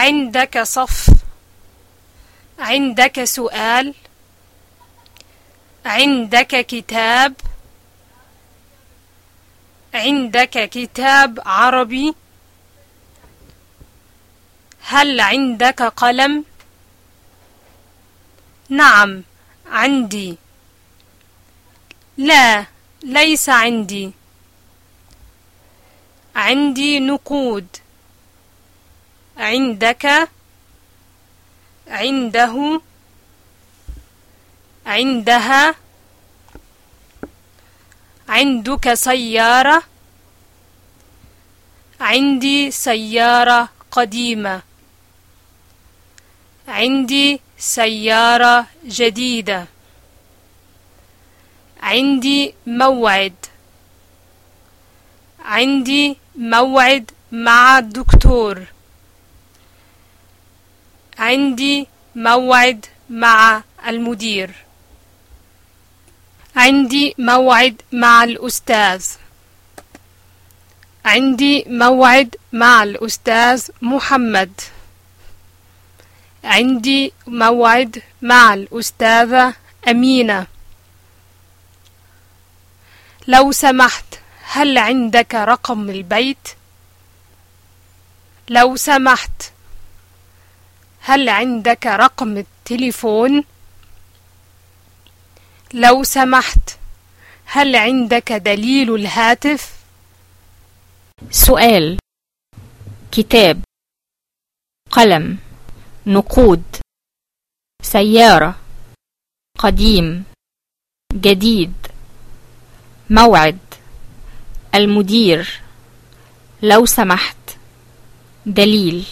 عندك صف. عندك سؤال. عندك كتاب. عندك كتاب عربي. هل عندك قلم؟ نعم عندي. لا ليس عندي. عندي نقود. عندك عنده عندها عندك سيارة عندي سيارة قديمة عندي سيارة جديدة عندي موعد عندي موعد مع الدكتور. عندي موعد مع المدير. عندي موعد مع الأستاذ. عندي موعد مع الأستاذ محمد. عندي موعد مع الأستاذة أمينة. لو سمحت هل عندك رقم البيت؟ لو سمحت هل عندك رقم التليفون؟ لو سمحت هل عندك دليل الهاتف؟ سؤال كتاب قلم نقود سيارة قديم جديد موعد المدير لو سمحت دليل.